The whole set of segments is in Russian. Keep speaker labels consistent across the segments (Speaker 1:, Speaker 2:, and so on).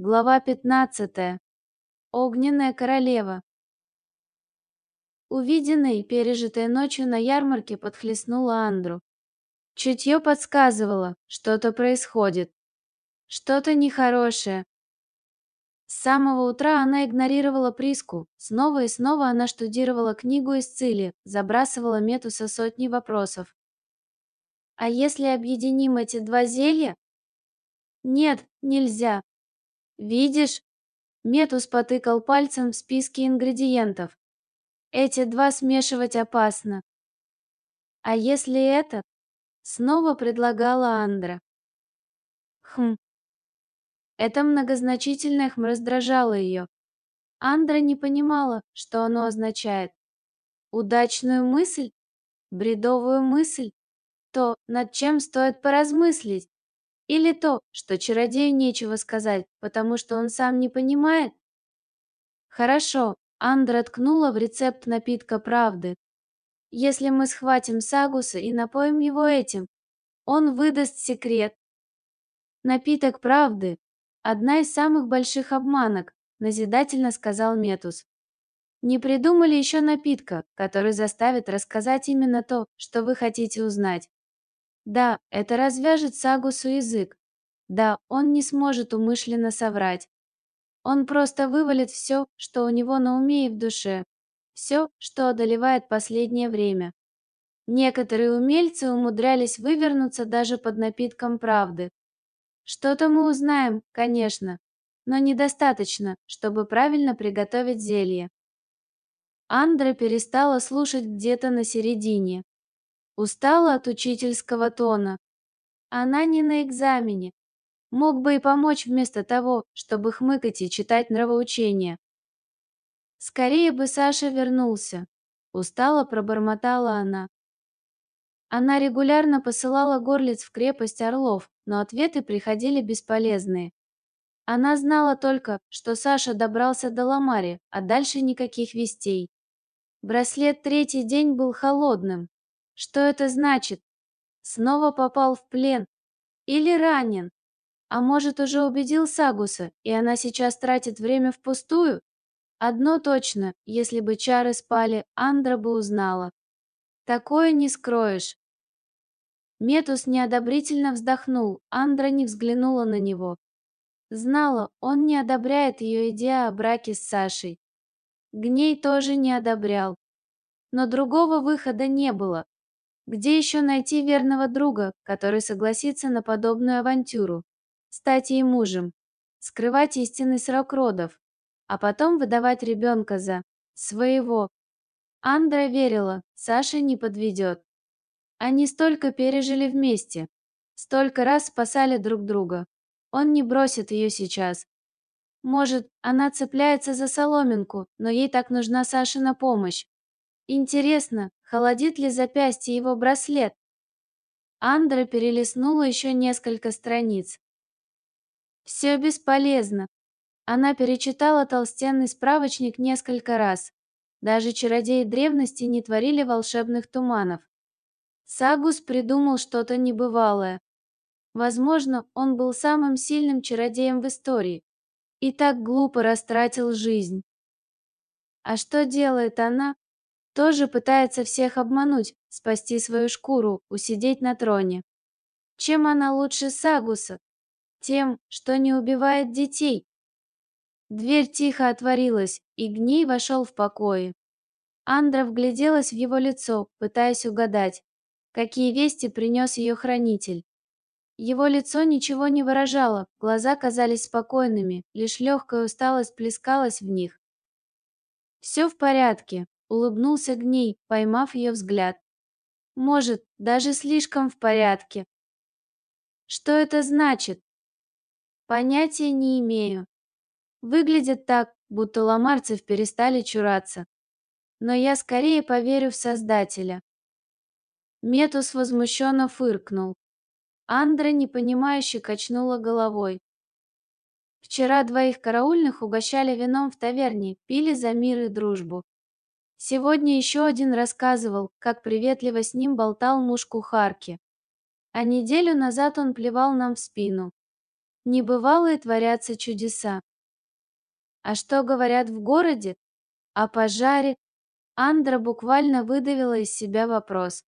Speaker 1: Глава 15. Огненная королева. Увиденное и пережитое ночью на ярмарке подхлестнуло Андру. Чутье подсказывало, что-то происходит. Что-то нехорошее. С самого утра она игнорировала Приску. Снова и снова она штудировала книгу из Цили, забрасывала Метуса сотни вопросов. «А если объединим эти два зелья?» «Нет, нельзя. Видишь? Метус потыкал пальцем в списке ингредиентов. Эти два смешивать опасно. А если это? Снова предлагала Андра. Хм. Это многозначительное хм раздражало ее. Андра не понимала, что оно означает. Удачную мысль? Бредовую мысль? То, над чем стоит поразмыслить? Или то, что чародею нечего сказать, потому что он сам не понимает? Хорошо, Андра ткнула в рецепт напитка правды. Если мы схватим Сагуса и напоим его этим, он выдаст секрет. Напиток правды – одна из самых больших обманок, назидательно сказал Метус. Не придумали еще напитка, который заставит рассказать именно то, что вы хотите узнать. Да, это развяжет Сагусу язык. Да, он не сможет умышленно соврать. Он просто вывалит все, что у него на уме и в душе. Все, что одолевает последнее время. Некоторые умельцы умудрялись вывернуться даже под напитком правды. Что-то мы узнаем, конечно, но недостаточно, чтобы правильно приготовить зелье. Андра перестала слушать где-то на середине. Устала от учительского тона. Она не на экзамене. Мог бы и помочь вместо того, чтобы хмыкать и читать нравоучения. Скорее бы Саша вернулся. Устало пробормотала она. Она регулярно посылала горлиц в крепость Орлов, но ответы приходили бесполезные. Она знала только, что Саша добрался до Ламари, а дальше никаких вестей. Браслет третий день был холодным, что это значит? Снова попал в плен? Или ранен? А может, уже убедил Сагуса, и она сейчас тратит время впустую? Одно точно, если бы чары спали, Андра бы узнала. Такое не скроешь. Метус неодобрительно вздохнул, Андра не взглянула на него. Знала, он не одобряет ее идею о браке с Сашей. Гней тоже не одобрял. Но другого выхода не было, где еще найти верного друга, который согласится на подобную авантюру? Стать ей мужем, скрывать истинный срок родов, а потом выдавать ребенка за своего. Андра верила, Саша не подведет. Они столько пережили вместе, столько раз спасали друг друга. Он не бросит ее сейчас. Может, она цепляется за соломинку, но ей так нужна Сашина помощь. Интересно, холодит ли запястье его браслет? Андра перелистнула еще несколько страниц. Все бесполезно. Она перечитала толстенный справочник несколько раз. Даже чародеи древности не творили волшебных туманов. Сагус придумал что-то небывалое. Возможно, он был самым сильным чародеем в истории и так глупо растратил жизнь. А что делает она, тоже пытается всех обмануть, спасти свою шкуру, усидеть на троне. Чем она лучше Сагуса? Тем, что не убивает детей. Дверь тихо отворилась, и Гней вошел в покои. Андра вгляделась в его лицо, пытаясь угадать, какие вести принес ее хранитель. Его лицо ничего не выражало, глаза казались спокойными, лишь легкая усталость плескалась в них. «Все в порядке», улыбнулся Гней, поймав ее взгляд. Может, даже слишком в порядке. Что это значит? Понятия не имею. Выглядит так, будто ломарцев перестали чураться. Но я скорее поверю в Создателя. Метус возмущенно фыркнул. Андра непонимающе качнула головой. Вчера двоих караульных угощали вином в таверне, пили за мир и дружбу. Сегодня еще один рассказывал, как приветливо с ним болтал муж кухарки. А неделю назад он плевал нам в спину. Небывалые творятся чудеса. А что говорят в городе? О пожаре? Андра буквально выдавила из себя вопрос.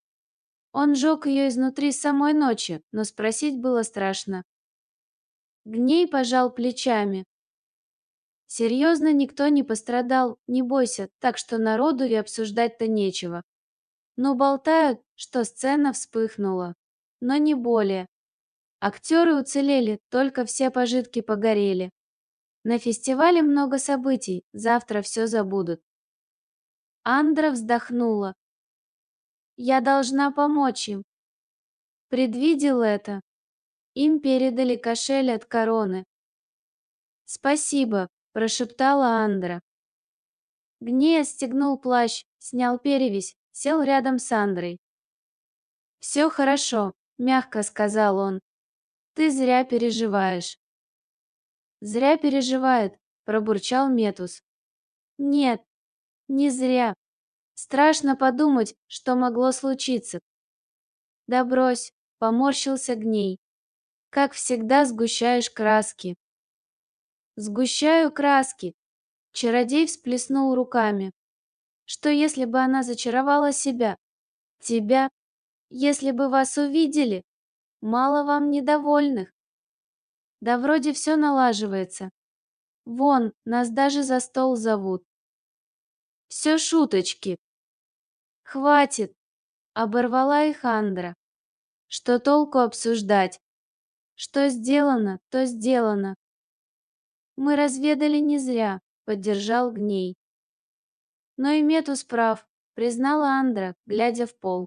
Speaker 1: Он жег ее изнутри самой ночи, но спросить было страшно. Гней пожал плечами. Серьезно, никто не пострадал, не бойся, так что народу и обсуждать-то нечего. Но болтают, что сцена вспыхнула. Но не более. Актеры уцелели, только все пожитки погорели. На фестивале много событий, завтра все забудут. Андра вздохнула. Я должна помочь им. Предвидел это. Им передали кошель от короны. Спасибо, прошептала Андра. Гнея стегнул плащ, снял перевязь, сел рядом с Андрой. «Все хорошо», — мягко сказал он. «Ты зря переживаешь». «Зря переживает», — пробурчал Метус. «Нет, не зря. Страшно подумать, что могло случиться». «Да брось», — поморщился Гней. «Как всегда сгущаешь краски». «Сгущаю краски», — чародей всплеснул руками. «Что если бы она зачаровала себя? Тебя? Если бы вас увидели? Мало вам недовольных?» Да вроде все налаживается. Вон, нас даже за стол зовут. Все шуточки. Хватит, оборвала их Андра. Что толку обсуждать? Что сделано, то сделано. Мы разведали не зря, поддержал Гней. Но и Метус прав, признала Андра, глядя в пол.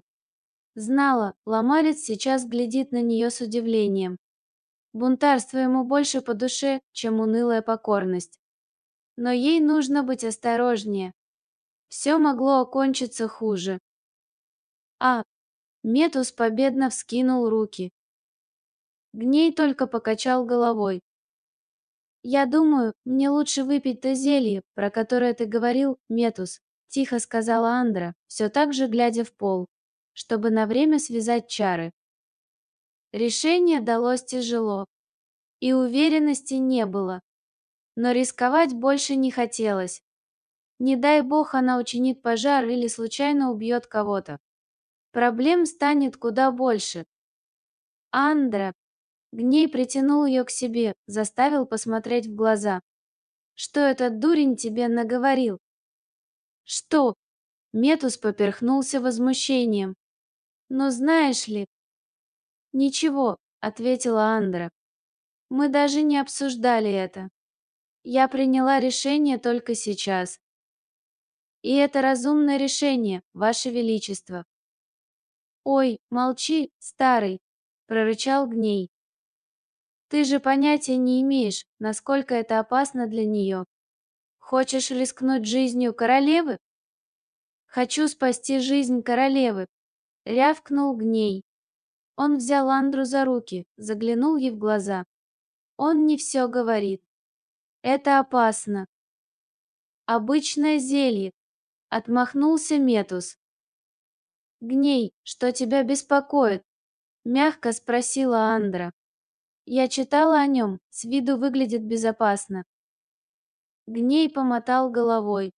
Speaker 1: Знала, Ломарец сейчас глядит на нее с удивлением. Бунтарство ему больше по душе, чем унылая покорность. Но ей нужно быть осторожнее. Все могло окончиться хуже. А, Метус победно вскинул руки. Гней только покачал головой. «Я думаю, мне лучше выпить то зелье, про которое ты говорил, Метус», — тихо сказала Андра, все так же глядя в пол, чтобы на время связать чары. Решение далось тяжело, и уверенности не было. Но рисковать больше не хотелось. Не дай бог она учинит пожар или случайно убьет кого-то. Проблем станет куда больше. Андра. Гней притянул ее к себе, заставил посмотреть в глаза. Что этот дурень тебе наговорил? Что? Метус поперхнулся возмущением. Но знаешь ли, «Ничего», — ответила Андра. «Мы даже не обсуждали это. Я приняла решение только сейчас. И это разумное решение, Ваше Величество». «Ой, молчи, старый», — прорычал Гней. «Ты же понятия не имеешь, насколько это опасно для нее. Хочешь рискнуть жизнью королевы?» «Хочу спасти жизнь королевы», — рявкнул Гней. Он взял Андру за руки, заглянул ей в глаза. Он не все говорит. Это опасно. Обычное зелье. Отмахнулся Метус. Гней, что тебя беспокоит? Мягко спросила Андра. Я читала о нем, с виду выглядит безопасно. Гней помотал головой.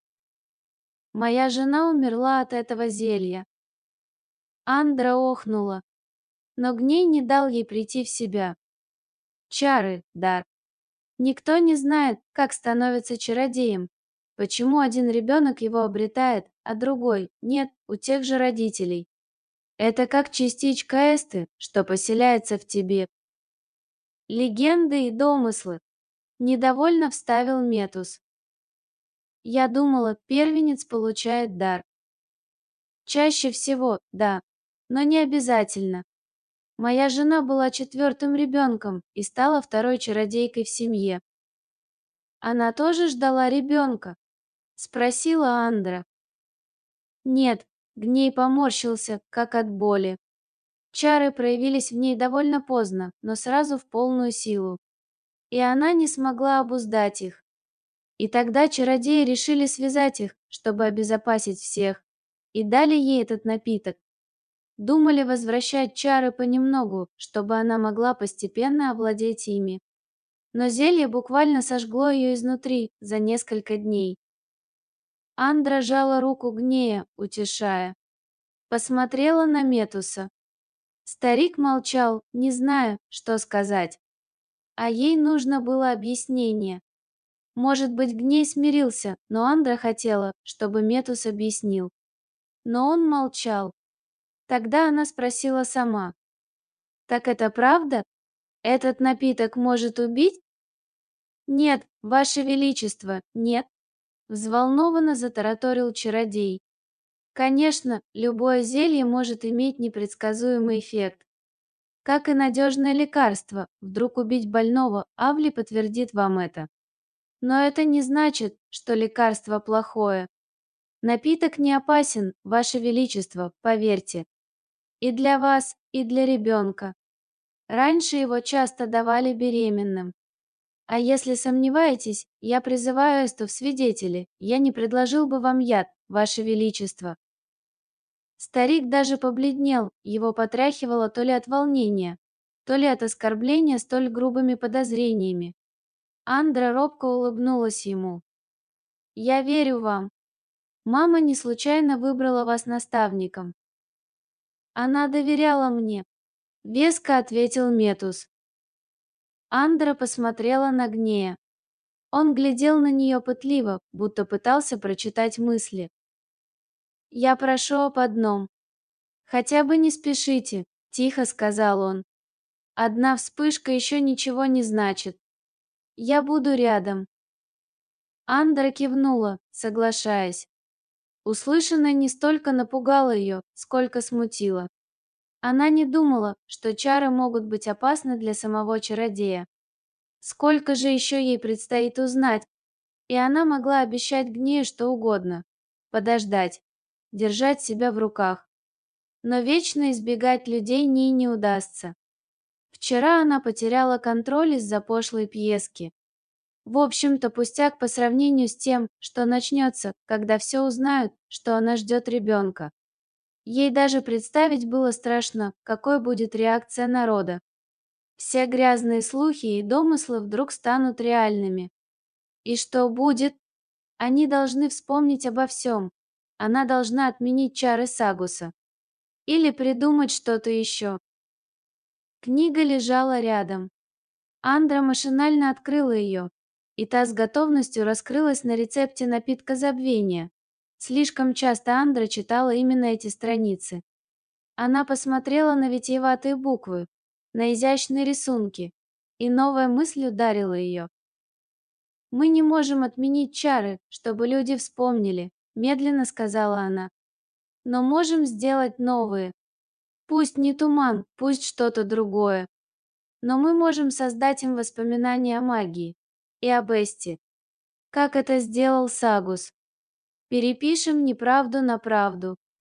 Speaker 1: Моя жена умерла от этого зелья. Андра охнула но Гней не дал ей прийти в себя. Чары, дар. Никто не знает, как становится чародеем, почему один ребенок его обретает, а другой нет у тех же родителей. Это как частичка Эсты, что поселяется в тебе. Легенды и домыслы. Недовольно вставил Метус. Я думала, первенец получает дар. Чаще всего, да, но не обязательно. Моя жена была четвертым ребенком и стала второй чародейкой в семье. Она тоже ждала ребенка? Спросила Андра. Нет, Гней поморщился, как от боли. Чары проявились в ней довольно поздно, но сразу в полную силу. И она не смогла обуздать их. И тогда чародеи решили связать их, чтобы обезопасить всех, и дали ей этот напиток, Думали возвращать чары понемногу, чтобы она могла постепенно овладеть ими. Но зелье буквально сожгло ее изнутри за несколько дней. Андра жала руку Гнея, утешая. Посмотрела на Метуса. Старик молчал, не зная, что сказать. А ей нужно было объяснение. Может быть, Гней смирился, но Андра хотела, чтобы Метус объяснил. Но он молчал. Тогда она спросила сама. «Так это правда? Этот напиток может убить?» «Нет, Ваше Величество, нет!» Взволнованно затараторил чародей. Конечно, любое зелье может иметь непредсказуемый эффект. Как и надежное лекарство, вдруг убить больного, Авли подтвердит вам это. Но это не значит, что лекарство плохое. Напиток не опасен, Ваше Величество, поверьте. И для вас, и для ребенка. Раньше его часто давали беременным. А если сомневаетесь, я призываю Эсту в свидетели. Я не предложил бы вам яд, Ваше Величество. Старик даже побледнел, его потряхивало то ли от волнения, то ли от оскорбления столь грубыми подозрениями. Андра робко улыбнулась ему. «Я верю вам. Мама не случайно выбрала вас наставником. Она доверяла мне», — веско ответил Метус. Андра посмотрела на Гнея. Он глядел на нее пытливо, будто пытался прочитать мысли. «Я прошу об одном. Хотя бы не спешите», — тихо сказал он. «Одна вспышка еще ничего не значит. Я буду рядом». Андра кивнула, соглашаясь. Услышанное не столько напугало ее, сколько смутило. Она не думала, что чары могут быть опасны для самого чародея. Сколько же еще ей предстоит узнать, и она могла обещать Гнею что угодно. Подождать, держать себя в руках. Но вечно избегать людей ей не удастся. Вчера она потеряла контроль из-за пошлой пьески. В общем-то, пустяк по сравнению с тем, что начнется, когда все узнают, что она ждет ребенка. Ей даже представить было страшно, какой будет реакция народа. Все грязные слухи и домыслы вдруг станут реальными. И что будет? Они должны вспомнить обо всем. Она должна отменить чары Сагуса. Или придумать что-то еще. Книга лежала рядом. Андра машинально открыла ее, и та с готовностью раскрылась на рецепте напитка забвения. Слишком часто Андра читала именно эти страницы. Она посмотрела на витиеватые буквы, на изящные рисунки, и новая мысль ударила ее. «Мы не можем отменить чары, чтобы люди вспомнили», – медленно сказала она. «Но можем сделать новые. Пусть не туман, пусть что-то другое. Но мы можем создать им воспоминания о магии и об Эсте, как это сделал Сагус. Перепишем неправду на правду.